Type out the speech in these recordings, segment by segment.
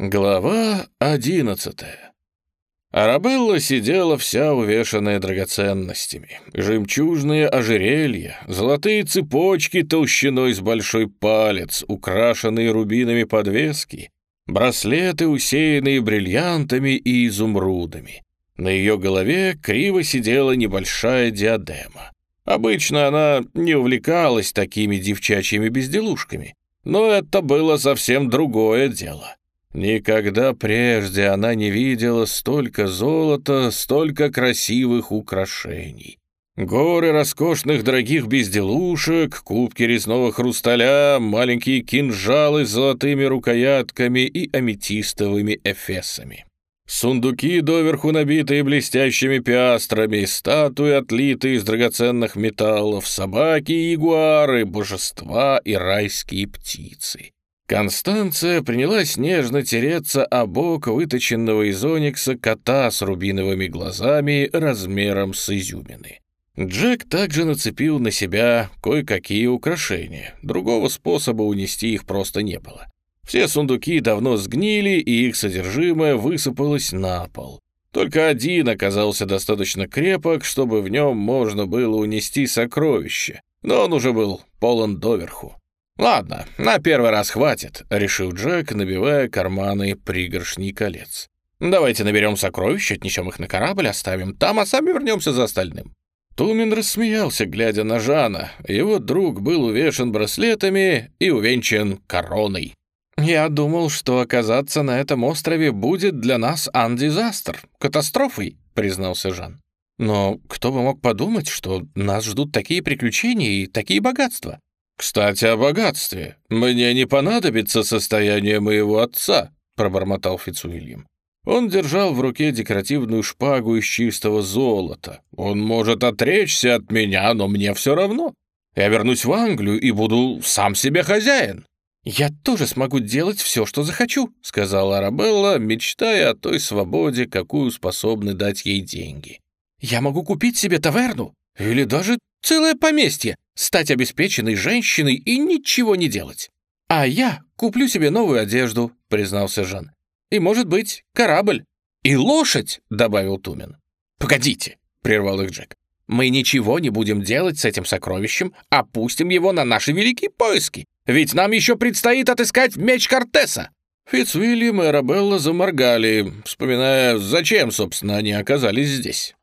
Глава одиннадцатая. Арабелла сидела вся увешанная драгоценностями. Жемчужные ожерелья, золотые цепочки толщиной с большой палец, украшенные рубинами подвески, браслеты, усеянные бриллиантами и изумрудами. На ее голове криво сидела небольшая диадема. Обычно она не увлекалась такими девчачьими безделушками, но это было совсем другое дело. Никогда прежде она не видела столько золота, столько красивых украшений. Горы роскошных дорогих безделушек, кубки резного хрусталя, маленькие кинжалы с золотыми рукоятками и аметистовыми эфесами. Сундуки, доверху набитые блестящими пиастрами, статуи, отлитые из драгоценных металлов, собаки ягуары, божества и райские птицы. Констанция принялась нежно тереться о бок выточенного из оникса кота с рубиновыми глазами размером с изюмины. Джек также нацепил на себя кое-какие украшения. Другого способа унести их просто не было. Все сундуки давно сгнили, и их содержимое высыпалось на пол. Только один оказался достаточно крепок, чтобы в нем можно было унести сокровище, но он уже был полон доверху. «Ладно, на первый раз хватит», — решил Джек, набивая карманы пригоршней колец. «Давайте наберем сокровища, отнесем их на корабль, оставим там, а сами вернемся за остальным». Тумин рассмеялся, глядя на Жана. Его друг был увешан браслетами и увенчан короной. «Я думал, что оказаться на этом острове будет для нас андизастер, катастрофой», — признался Жан. «Но кто бы мог подумать, что нас ждут такие приключения и такие богатства?» «Кстати, о богатстве. Мне не понадобится состояние моего отца», — пробормотал Фицуильям. Он держал в руке декоративную шпагу из чистого золота. «Он может отречься от меня, но мне все равно. Я вернусь в Англию и буду сам себе хозяин». «Я тоже смогу делать все, что захочу», — сказала Арабелла, мечтая о той свободе, какую способны дать ей деньги. «Я могу купить себе таверну или даже целое поместье, стать обеспеченной женщиной и ничего не делать. А я куплю себе новую одежду, признался Жан. И, может быть, корабль. И лошадь, добавил Тумен. Погодите, прервал их Джек. Мы ничего не будем делать с этим сокровищем, опустим его на наши великие поиски. Ведь нам еще предстоит отыскать меч Кортеса. Фицвильям и Арабелла заморгали, вспоминая, зачем, собственно, они оказались здесь.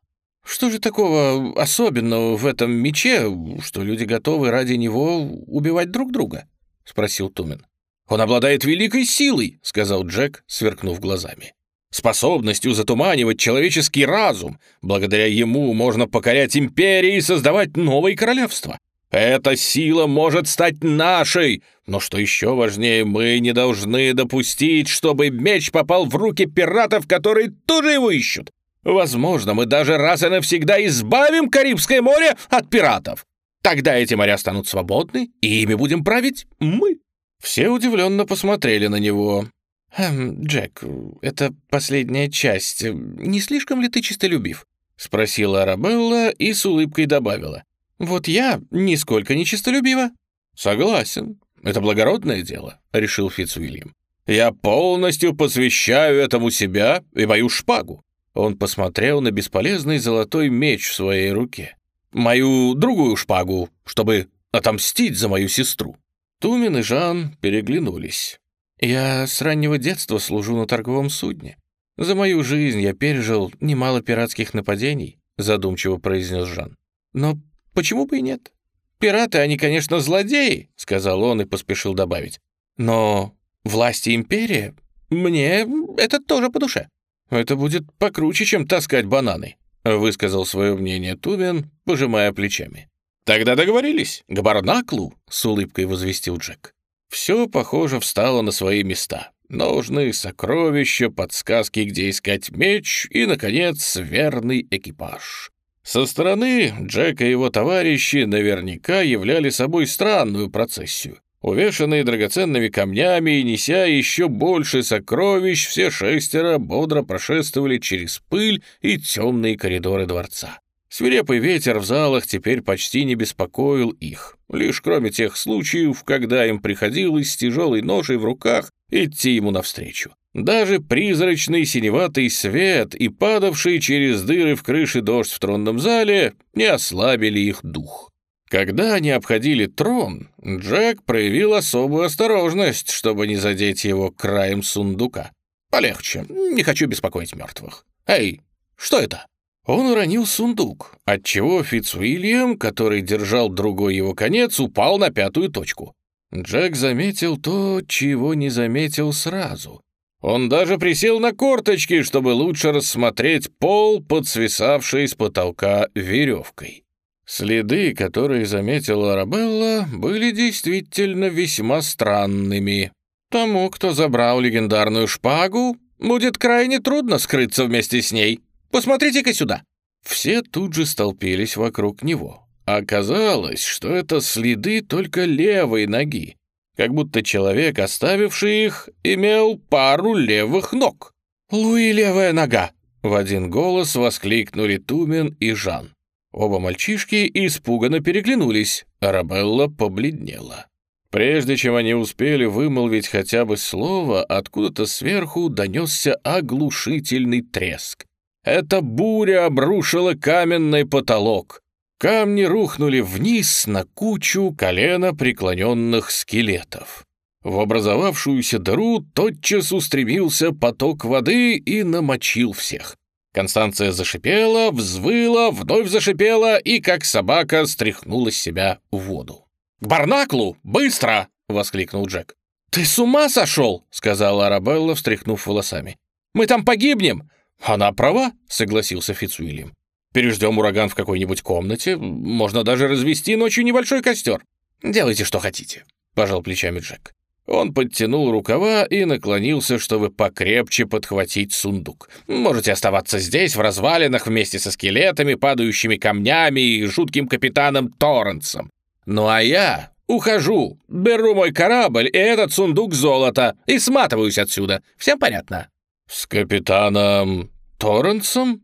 Что же такого особенного в этом мече, что люди готовы ради него убивать друг друга? спросил Тумен. Он обладает великой силой, сказал Джек, сверкнув глазами. Способностью затуманивать человеческий разум. Благодаря ему можно покорять империи и создавать новые королевства. Эта сила может стать нашей, но что еще важнее, мы не должны допустить, чтобы меч попал в руки пиратов, которые тоже его ищут. Возможно, мы даже раз и навсегда избавим Карибское море от пиратов. Тогда эти моря станут свободны, и ими будем править мы». Все удивленно посмотрели на него. «Эм, Джек, это последняя часть. Не слишком ли ты чистолюбив?» — спросила Арабелла и с улыбкой добавила. «Вот я нисколько не чистолюбива». «Согласен. Это благородное дело», — решил Фицуильям. «Я полностью посвящаю этому себя и мою шпагу. Он посмотрел на бесполезный золотой меч в своей руке. «Мою другую шпагу, чтобы отомстить за мою сестру». Тумин и Жан переглянулись. «Я с раннего детства служу на торговом судне. За мою жизнь я пережил немало пиратских нападений», задумчиво произнес Жан. «Но почему бы и нет? Пираты, они, конечно, злодеи», сказал он и поспешил добавить. «Но власти империи, мне это тоже по душе». «Это будет покруче, чем таскать бананы», — высказал свое мнение Тувин, пожимая плечами. «Тогда договорились, к Барнаклу», — с улыбкой возвестил Джек. Все, похоже, встало на свои места. Ножны, сокровища, подсказки, где искать меч и, наконец, верный экипаж. Со стороны Джека и его товарищи наверняка являли собой странную процессию. Увешанные драгоценными камнями и неся еще больше сокровищ, все шестеро бодро прошествовали через пыль и темные коридоры дворца. Свирепый ветер в залах теперь почти не беспокоил их, лишь кроме тех случаев, когда им приходилось с тяжелой ношей в руках идти ему навстречу. Даже призрачный синеватый свет и падавший через дыры в крыше дождь в тронном зале не ослабили их дух. Когда они обходили трон, Джек проявил особую осторожность, чтобы не задеть его краем сундука. «Полегче, не хочу беспокоить мертвых. Эй, что это?» Он уронил сундук, отчего Фицуильям, который держал другой его конец, упал на пятую точку. Джек заметил то, чего не заметил сразу. Он даже присел на корточки, чтобы лучше рассмотреть пол, под свисавшей с потолка веревкой. Следы, которые заметила Арабелла, были действительно весьма странными. Тому, кто забрал легендарную шпагу, будет крайне трудно скрыться вместе с ней. Посмотрите-ка сюда!» Все тут же столпились вокруг него. Оказалось, что это следы только левой ноги, как будто человек, оставивший их, имел пару левых ног. «Луи, левая нога!» — в один голос воскликнули Тумен и Жан. Оба мальчишки испуганно переглянулись, Арабелла побледнела. Прежде чем они успели вымолвить хотя бы слово, откуда-то сверху донесся оглушительный треск. Эта буря обрушила каменный потолок. Камни рухнули вниз на кучу колено преклоненных скелетов. В образовавшуюся дыру тотчас устремился поток воды и намочил всех. Констанция зашипела, взвыла, вновь зашипела и, как собака, стряхнула с себя воду. «К Барнаклу! Быстро!» — воскликнул Джек. «Ты с ума сошел?» — сказала Арабелла, встряхнув волосами. «Мы там погибнем!» «Она права», — согласился Фицуильям. Переждем ураган в какой-нибудь комнате. Можно даже развести ночью небольшой костер. Делайте, что хотите», — пожал плечами Джек. Он подтянул рукава и наклонился, чтобы покрепче подхватить сундук. «Можете оставаться здесь, в развалинах, вместе со скелетами, падающими камнями и жутким капитаном Торренсом. Ну а я ухожу, беру мой корабль и этот сундук золота и сматываюсь отсюда. Всем понятно?» «С капитаном Торренсом?»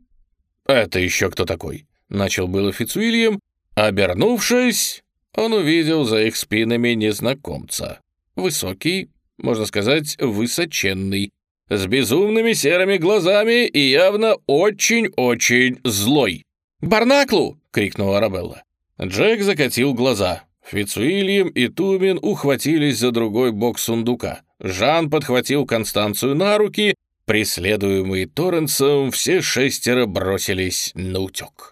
«Это еще кто такой?» — начал было Фицуильям. Обернувшись, он увидел за их спинами незнакомца. Высокий, можно сказать, высоченный, с безумными серыми глазами и явно очень-очень злой. «Барнаклу!» — крикнула Арабелла. Джек закатил глаза. Фицуильям и Тумин ухватились за другой бок сундука. Жан подхватил Констанцию на руки, Преследуемые Торренсом, все шестеро бросились на утек.